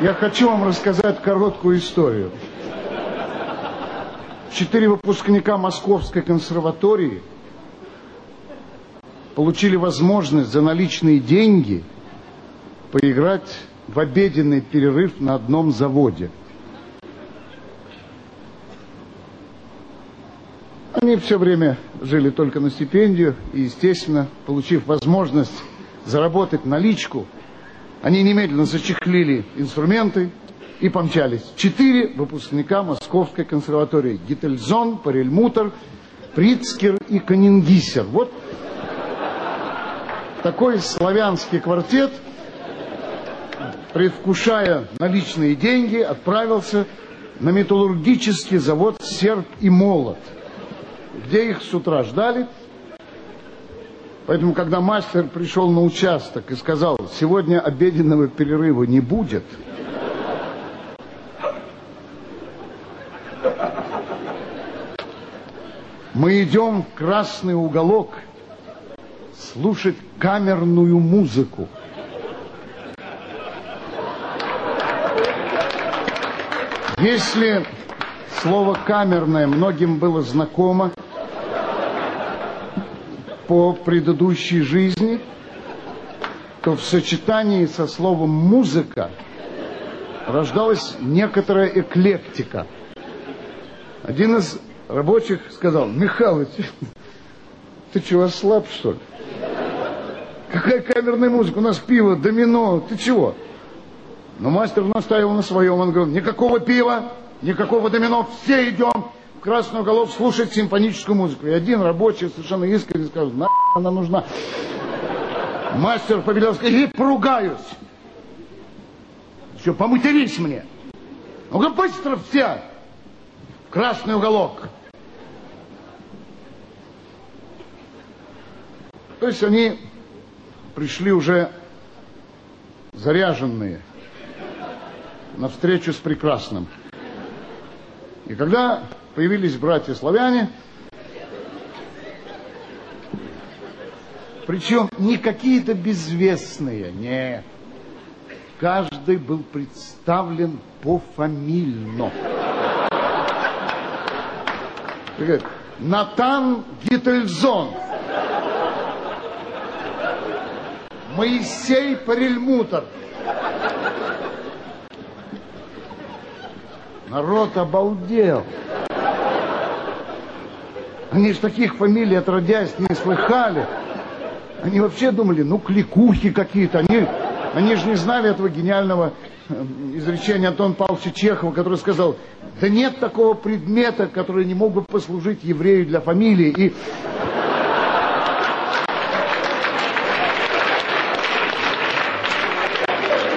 Я хочу вам рассказать короткую историю. Четыре выпускника Московской консерватории получили возможность за наличные деньги поиграть в обеденный перерыв на одном заводе. Они все время жили только на стипендию и, естественно, получив возможность заработать наличку, они немедленно зачехлили инструменты и помчались. Четыре выпускника Московской консерватории. Гительзон, Парельмутер, Прицкер и Канингисер. Вот такой славянский квартет, предвкушая наличные деньги, отправился на металлургический завод «Серп и молот», где их с утра ждали. Поэтому, когда мастер пришел на участок и сказал, сегодня обеденного перерыва не будет, мы идем в красный уголок слушать камерную музыку. Если слово «камерное» многим было знакомо по предыдущей жизни, то в сочетании со словом «музыка» рождалась некоторая эклектика. Один из рабочих сказал, Михалыч, ты чего, ослаб, что ли? Какая камерная музыка? У нас пиво, домино, ты чего? Но мастер настаивал на своем. Он говорил, никакого пива, никакого домино, все идем красную голову слушать симфоническую музыку. И один рабочий совершенно искренне сказал, на она нужна. Мастер побелел, и поругаюсь. Еще поматерись мне. Ну-ка быстро все в красный уголок. То есть они пришли уже заряженные на встречу с прекрасным. И когда появились братья-славяне, причем не какие-то безвестные, нет. Каждый был представлен пофамильно. Натан Гительзон – Моисей Парельмутер. Народ обалдел. Они ж таких фамилий отродясь не слыхали. Они вообще думали, ну, кликухи какие-то. Они, они же не знали этого гениального э, изречения Антона Павловича Чехова, который сказал, да нет такого предмета, который не мог бы послужить еврею для фамилии. И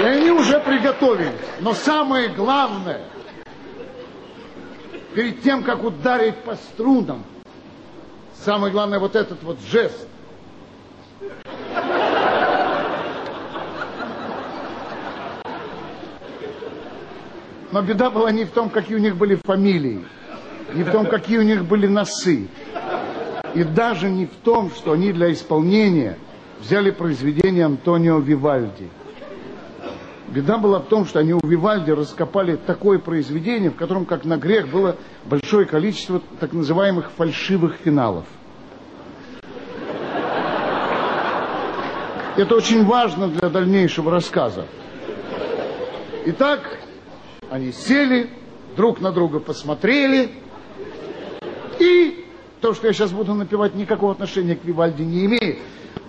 И они уже приготовились. Но самое главное, перед тем, как ударить по струнам, самое главное вот этот вот жест. Но беда была не в том, какие у них были фамилии, не в том, какие у них были носы, и даже не в том, что они для исполнения взяли произведение Антонио Вивальди – Беда была в том, что они у Вивальди раскопали такое произведение, в котором, как на грех, было большое количество так называемых фальшивых финалов. Это очень важно для дальнейшего рассказа. Итак, они сели, друг на друга посмотрели, и то, что я сейчас буду напевать, никакого отношения к Вивальди не имеет.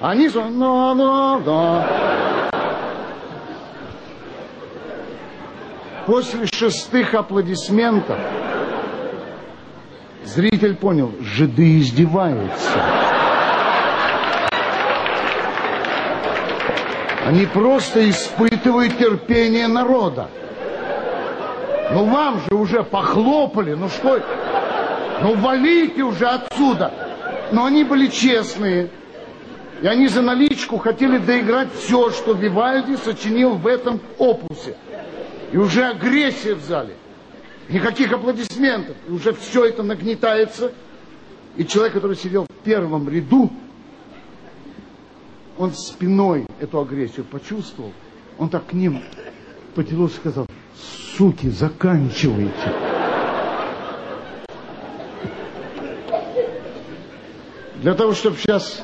они же... Но, но, но. После шестых аплодисментов зритель понял, жиды издеваются. Они просто испытывают терпение народа. Ну вам же уже похлопали, ну что, ну валите уже отсюда. Но они были честные. И они за наличку хотели доиграть все, что Вивальди сочинил в этом опусе. И уже агрессия в зале. Никаких аплодисментов. И уже все это нагнетается. И человек, который сидел в первом ряду, он спиной эту агрессию почувствовал. Он так к ним потянулся и сказал, суки, заканчивайте. Для того, чтобы сейчас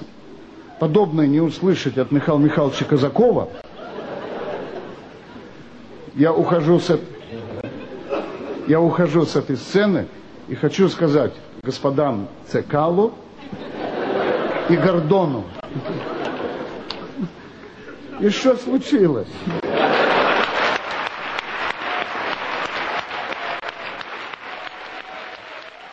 подобное не услышать от Михаила Михайловича Казакова, я ухожу с, я ухожу с этой сцены и хочу сказать господам Цекалу и Гордону. И что случилось?